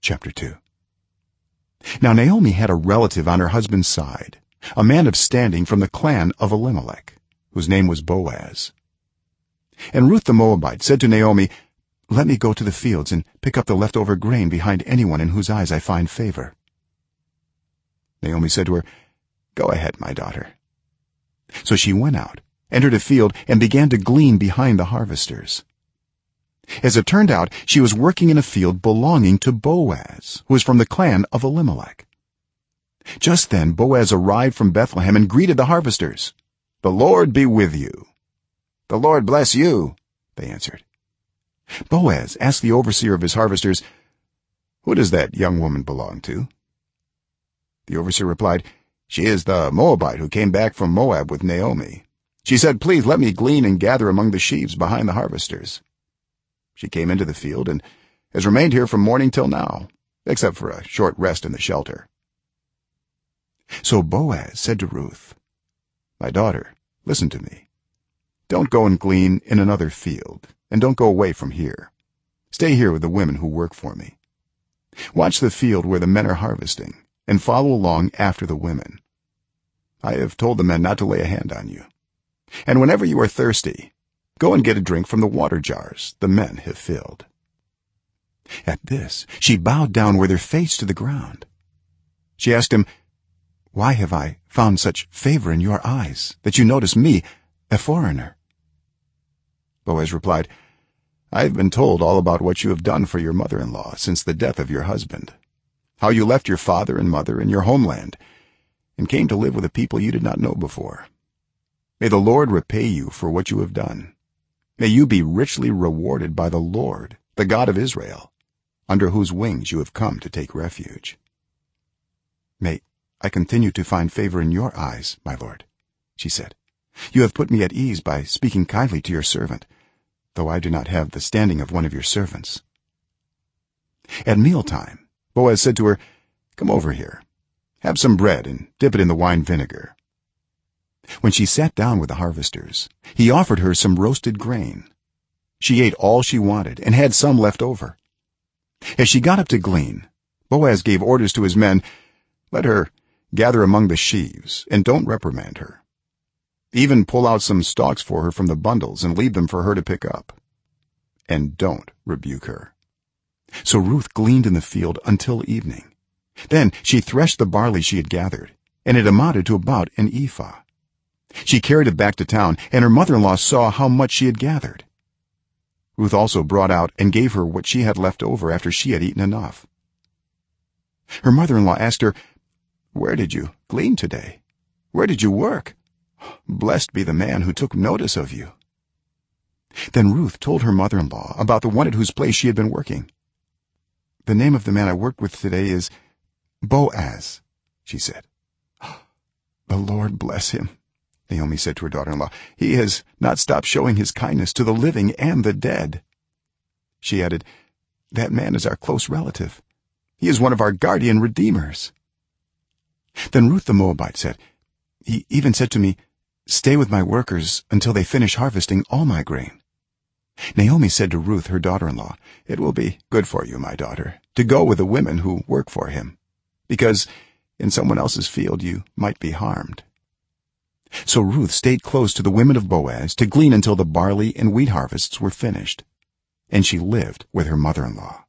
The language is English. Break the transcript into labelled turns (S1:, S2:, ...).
S1: chapter 2 now naomi had a relative on her husband's side a man of standing from the clan of elimelech whose name was boaz. And ruth the moabite said to naomi let me go to the fields and pick up the leftover grain behind anyone in whose eyes i find favor. Naomi said to her go ahead my daughter. So she went out entered a field and began to glean behind the harvesters as it turned out she was working in a field belonging to boaz who was from the clan of elimelech. Just then boaz arrived from bethlehem and greeted the harvesters. The lord be with you. The lord bless you they answered. Boaz asked the overseer of his harvesters who does that young woman belong to? The overseer replied she is the moabite who came back from moab with naomi. She said please let me glean and gather among the sheaves behind the harvesters she came into the field and has remained here from morning till now except for a short rest in the shelter. So boaz said to ruth my daughter listen to me. Don't go and glean in another field and don't go away from here. Stay here with the women who work for me. Watch the field where the men are harvesting and follow along after the women. I have told the men not to lay a hand on you. And whenever you are thirsty go and get a drink from the water jars the men have filled. At this she bowed down with her face to the ground. She asked him why have i found such favor in your eyes that you notice me a foreigner? Boaz replied i have been told all about what you have done for your mother-in-law since the death of your husband. How you left your father and mother and your homeland and came to live with a people you did not know before. May the lord repay you for what you have done may you be richly rewarded by the lord the god of israel under whose wings you have come to take refuge. May i continue to find favor in your eyes my lord she said. You have put me at ease by speaking kindly to your servant though i do not have the standing of one of your servants. At mealtime boaz said to her come over here. Have some bread and dip it in the wine vinegar when she sat down with the harvesters. He offered her some roasted grain. She ate all she wanted and had some left over. As she got up to glean boaz gave orders to his men let her gather among the sheaves and don't reprimand her. Even pull out some stalks for her from the bundles and leave them for her to pick up. And don't rebuke her. So ruth gleaned in the field until evening. Then she threshed the barley she had gathered and it amounted to about an ephah she carried it back to town and her mother-in-law saw how much she had gathered. Ruth also brought out and gave her what she had left over after she had eaten enough. Her mother-in-law asked her where did you glean today? Where did you work? Blessed be the man who took notice of you. Then ruth told her mother-in-law about the one at whose place she had been working. The name of the man i worked with today is boaz she said. The lord bless him naomi said to her daughter-in-law he has not stopped showing his kindness to the living and the dead. She added that man is our close relative. He is one of our guardian redeemers. Then ruth the moabite said he even said to me stay with my workers until they finish harvesting all my grain naomi said to ruth her daughter-in-law it will be good for you my daughter to go with the women who work for him because in someone else's field you might be harmed so ruth stayed close to the women of boaz to glean until the barley and wheat harvests were finished. And she lived with her mother-in-law